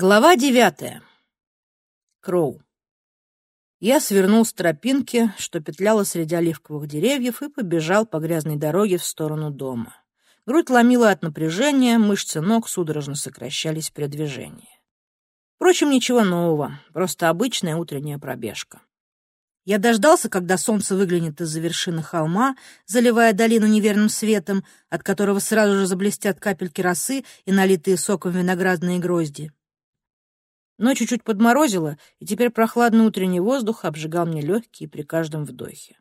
Глава девятая. Кроу. Я свернул с тропинки, что петляла среди оливковых деревьев, и побежал по грязной дороге в сторону дома. Грудь ломила от напряжения, мышцы ног судорожно сокращались при движении. Впрочем, ничего нового, просто обычная утренняя пробежка. Я дождался, когда солнце выглянет из-за вершины холма, заливая долину неверным светом, от которого сразу же заблестят капельки росы и налитые соком виноградные грозди. Ночью чуть подморозило, и теперь прохладный утренний воздух обжигал мне легкие при каждом вдохе.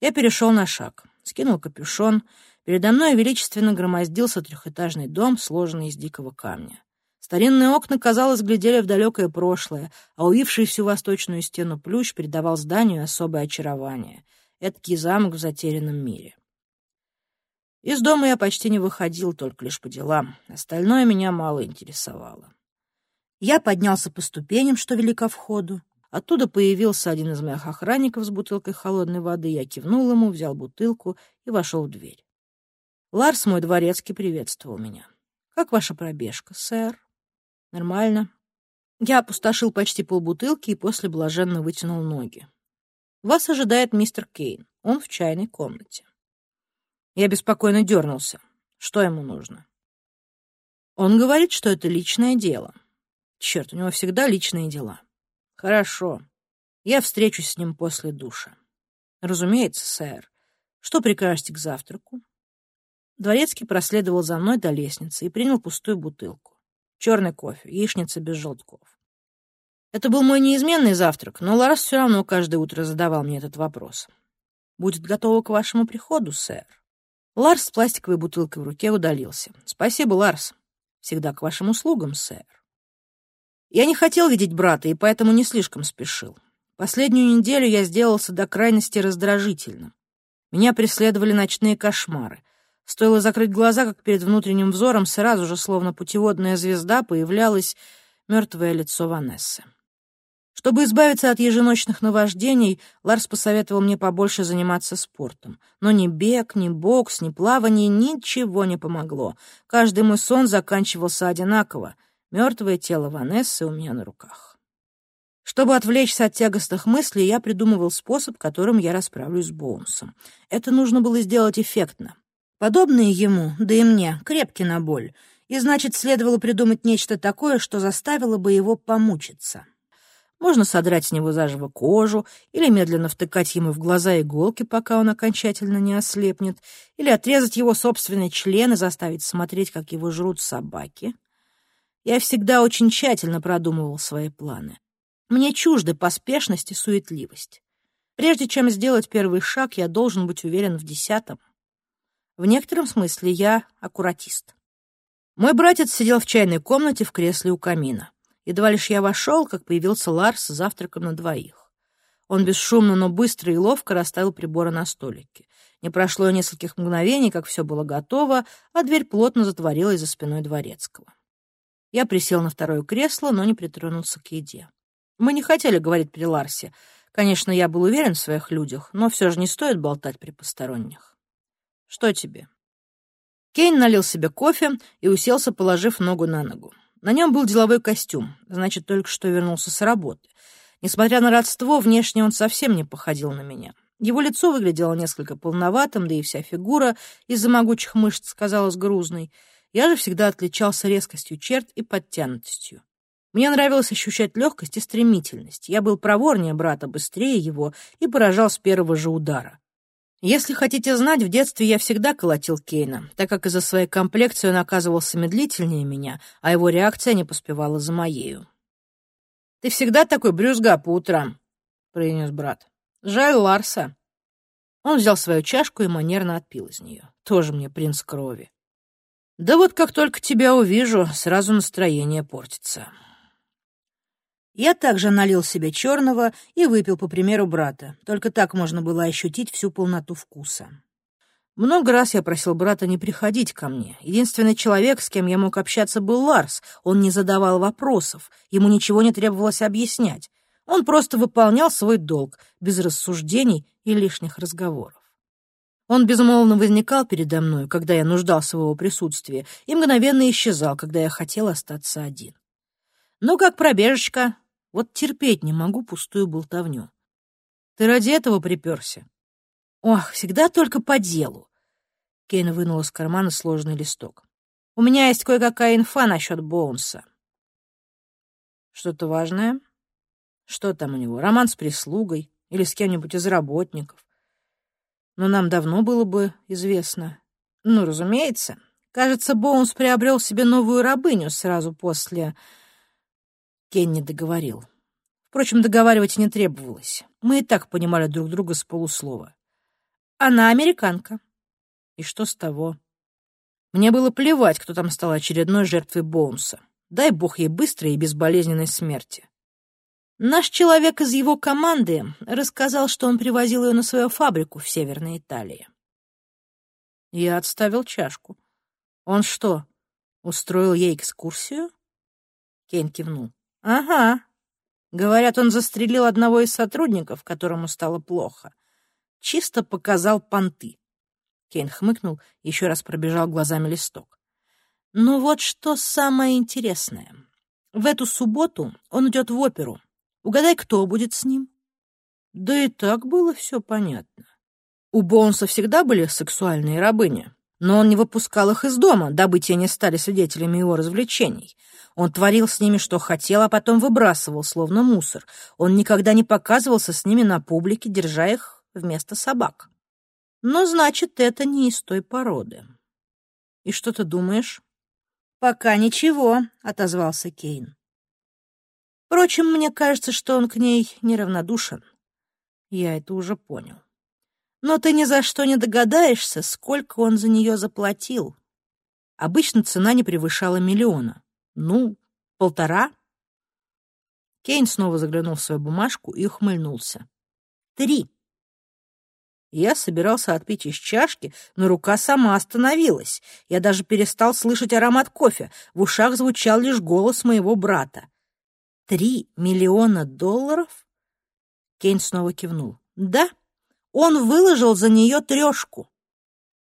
Я перешел на шаг, скинул капюшон. Передо мной величественно громоздился трехэтажный дом, сложенный из дикого камня. Старинные окна, казалось, глядели в далекое прошлое, а увивший всю восточную стену плющ придавал зданию особое очарование. Эдакий замок в затерянном мире. Из дома я почти не выходил, только лишь по делам. Остальное меня мало интересовало. Я поднялся по ступеням, что вели ко входу. Оттуда появился один из моих охранников с бутылкой холодной воды. Я кивнул ему, взял бутылку и вошел в дверь. Ларс, мой дворецкий, приветствовал меня. «Как ваша пробежка, сэр?» «Нормально». Я опустошил почти полбутылки и после блаженно вытянул ноги. «Вас ожидает мистер Кейн. Он в чайной комнате». Я беспокойно дернулся. Что ему нужно? Он говорит, что это личное дело. Черт, у него всегда личные дела. Хорошо. Я встречусь с ним после душа. Разумеется, сэр. Что прикажете к завтраку? Дворецкий проследовал за мной до лестницы и принял пустую бутылку. Черный кофе, яичница без желтков. Это был мой неизменный завтрак, но Ларс все равно каждое утро задавал мне этот вопрос. «Будет готово к вашему приходу, сэр?» Ларс с пластиковой бутылкой в руке удалился. «Спасибо, Ларс. Всегда к вашим услугам, сэр». Я не хотел видеть брата и поэтому не слишком спешил. Последнюю неделю я сделался до крайности раздражительным. Меня преследовали ночные кошмары. Стоило закрыть глаза, как перед внутренним взором сразу же, словно путеводная звезда, появлялось мертвое лицо Ванессы. Чтобы избавиться от еженочных наваждений, Ларс посоветовал мне побольше заниматься спортом. Но ни бег, ни бокс, ни плавание ничего не помогло. Каждый мой сон заканчивался одинаково — Мертвое тело Ванессы у меня на руках. Чтобы отвлечься от тягостных мыслей, я придумывал способ, которым я расправлюсь с Боунсом. Это нужно было сделать эффектно. Подобные ему, да и мне, крепки на боль, и значит, следовало придумать нечто такое, что заставило бы его помучиться. Можно содрать с него заживо кожу, или медленно втыкать ему в глаза иголки, пока он окончательно не ослепнет, или отрезать его собственный член и заставить смотреть, как его жрут собаки — я всегда очень тщательно продумывал свои планы. Мне чужды поспешность и суетливость. Прежде чем сделать первый шаг, я должен быть уверен в десятом. В некотором смысле я аккуратист. Мой братец сидел в чайной комнате в кресле у камина. Едва лишь я вошел, как появился Ларс с завтраком на двоих. Он бесшумно, но быстро и ловко расставил приборы на столике. Не прошло нескольких мгновений, как все было готово, а дверь плотно затворилась за спиной дворецкого. Я присел на второе кресло, но не притронулся к еде. Мы не хотели говорить при Ларсе. Конечно, я был уверен в своих людях, но все же не стоит болтать при посторонних. Что тебе? Кейн налил себе кофе и уселся, положив ногу на ногу. На нем был деловой костюм, значит, только что вернулся с работы. Несмотря на родство, внешне он совсем не походил на меня. Его лицо выглядело несколько полноватым, да и вся фигура из-за могучих мышц казалась грузной — я же всегда отличался резкостью черт и подтянутостью. Мне нравилось ощущать легкость и стремительность. Я был проворнее брата, быстрее его и поражал с первого же удара. Если хотите знать, в детстве я всегда колотил Кейна, так как из-за своей комплекции он оказывался медлительнее меня, а его реакция не поспевала за моею. «Ты всегда такой брюзга по утрам», — произнес брат. «Жаль Ларса». Он взял свою чашку и манерно отпил из нее. Тоже мне принц крови. Да вот как только тебя увижу, сразу настроение портится. Я также налил себе черного и выпил, по примеру брата. Только так можно было ощутить всю полноту вкуса. Много раз я просил брата не приходить ко мне. Единственный человек, с кем я мог общаться, был Ларс. Он не задавал вопросов, ему ничего не требовалось объяснять. Он просто выполнял свой долг, без рассуждений и лишних разговоров. Он безмолвно возникал передо мной, когда я нуждался в его присутствии, и мгновенно исчезал, когда я хотел остаться один. Ну, как пробежечка. Вот терпеть не могу пустую болтовню. Ты ради этого приперся? Ох, всегда только по делу. Кейн вынул из кармана сложный листок. У меня есть кое-какая инфа насчет Боунса. Что-то важное? Что там у него? Роман с прислугой или с кем-нибудь из работников? Но нам давно было бы известно. Ну, разумеется. Кажется, Боунс приобрел себе новую рабыню сразу после... Кенни договорил. Впрочем, договаривать не требовалось. Мы и так понимали друг друга с полуслова. Она американка. И что с того? Мне было плевать, кто там стал очередной жертвой Боунса. Дай бог ей быстрой и безболезненной смерти. Наш человек из его команды рассказал, что он привозил ее на свою фабрику в Северной Италии. Я отставил чашку. Он что, устроил ей экскурсию? Кейн кивнул. Ага. Говорят, он застрелил одного из сотрудников, которому стало плохо. Чисто показал понты. Кейн хмыкнул еще раз пробежал глазами листок. Ну вот что самое интересное. В эту субботу он идет в оперу. Угадай, кто будет с ним? Да и так было все понятно. У Боунса всегда были сексуальные рабыни, но он не выпускал их из дома, дабы те не стали свидетелями его развлечений. Он творил с ними, что хотел, а потом выбрасывал, словно мусор. Он никогда не показывался с ними на публике, держа их вместо собак. Но, значит, это не из той породы. И что ты думаешь? «Пока ничего», — отозвался Кейн. Впрочем, мне кажется, что он к ней неравнодушен. Я это уже понял. Но ты ни за что не догадаешься, сколько он за нее заплатил. Обычно цена не превышала миллиона. Ну, полтора. Кейн снова заглянул в свою бумажку и ухмыльнулся. Три. Я собирался отпить из чашки, но рука сама остановилась. Я даже перестал слышать аромат кофе. В ушах звучал лишь голос моего брата. «Три миллиона долларов?» Кейн снова кивнул. «Да, он выложил за нее трешку».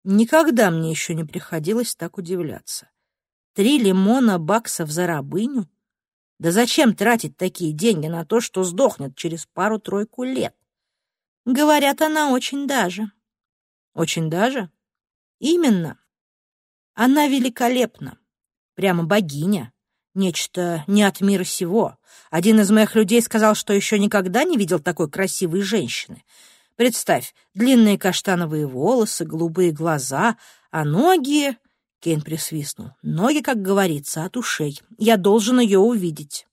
Никогда мне еще не приходилось так удивляться. Три лимона баксов за рабыню? Да зачем тратить такие деньги на то, что сдохнет через пару-тройку лет? Говорят, она очень даже. Очень даже? Именно. Она великолепна. Прямо богиня. Нечто не от мира сего. Один из моих людей сказал, что еще никогда не видел такой красивой женщины. Представь, длинные каштановые волосы, голубые глаза, а ноги... Кейн присвистнул. Ноги, как говорится, от ушей. Я должен ее увидеть.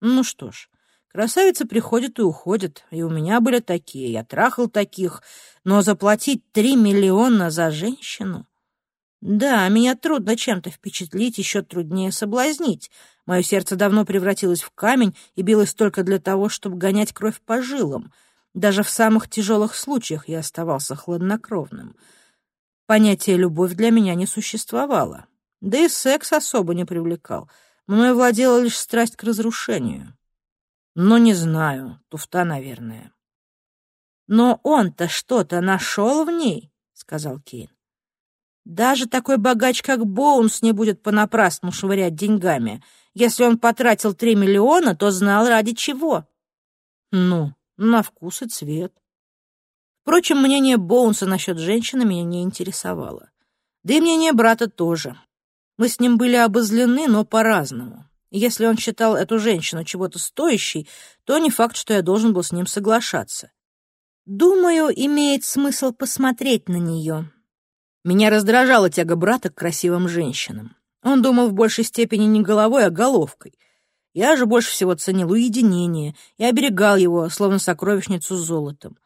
Ну что ж, Красавицы приходят и уходят, и у меня были такие, я трахал таких, но заплатить три миллиона за женщину? Да, меня трудно чем-то впечатлить, еще труднее соблазнить. Мое сердце давно превратилось в камень и билось только для того, чтобы гонять кровь по жилам. Даже в самых тяжелых случаях я оставался хладнокровным. Понятие «любовь» для меня не существовало. Да и секс особо не привлекал. Мною владела лишь страсть к разрушению. Но не знаю, туфта, наверное. Но он-то что-то нашел в ней, сказал Кейн. Даже такой богач, как Боунс, не будет понапрасну швырять деньгами. Если он потратил три миллиона, то знал ради чего. Ну, на вкус и цвет. Впрочем, мнение Боунса насчет женщины меня не интересовало. Да и мнение брата тоже. Мы с ним были обозлены, но по-разному. Если он считал эту женщину чего-то стоящей, то не факт, что я должен был с ним соглашаться. Думаю, имеет смысл посмотреть на нее. Меня раздражала тяга брата к красивым женщинам. Он думал в большей степени не головой, а головкой. Я же больше всего ценил уединение и оберегал его, словно сокровищницу с золотом.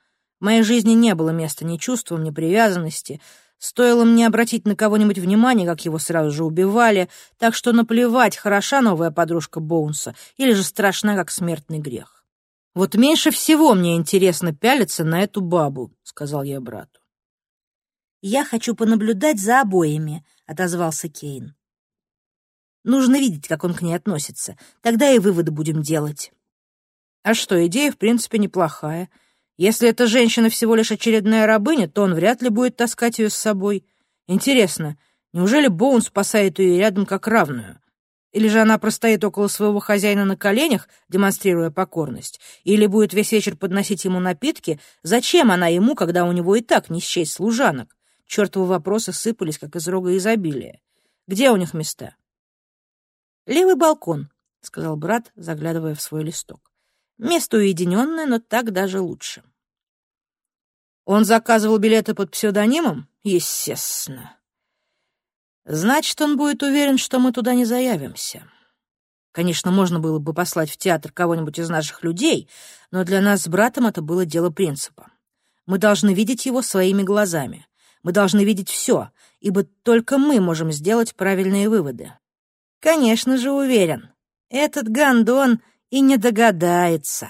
В моей жизни не было места ни чувствам, ни привязанности — Стоило мне обратить на кого-нибудь внимание, как его сразу же убивали, так что наплевать, хороша новая подружка Боунса или же страшна, как смертный грех. «Вот меньше всего мне интересно пялиться на эту бабу», — сказал я брату. «Я хочу понаблюдать за обоими», — отозвался Кейн. «Нужно видеть, как он к ней относится. Тогда и выводы будем делать». «А что, идея, в принципе, неплохая. Если эта женщина всего лишь очередная рабыня, то он вряд ли будет таскать ее с собой. Интересно, неужели Боун спасает ее рядом как равную? Или же она простоит около своего хозяина на коленях, демонстрируя покорность? Или будет весь вечер подносить ему напитки? Зачем она ему, когда у него и так не счесть служанок? Чёртовы вопросы сыпались, как из рога изобилия. Где у них места? «Левый балкон», — сказал брат, заглядывая в свой листок. «Место уединенное, но так даже лучше». Он заказывал билеты под псевдонимом? Естественно. Значит, он будет уверен, что мы туда не заявимся. Конечно, можно было бы послать в театр кого-нибудь из наших людей, но для нас с братом это было дело принципа. Мы должны видеть его своими глазами. Мы должны видеть все, ибо только мы можем сделать правильные выводы. Конечно же, уверен, этот гондон и не догадается.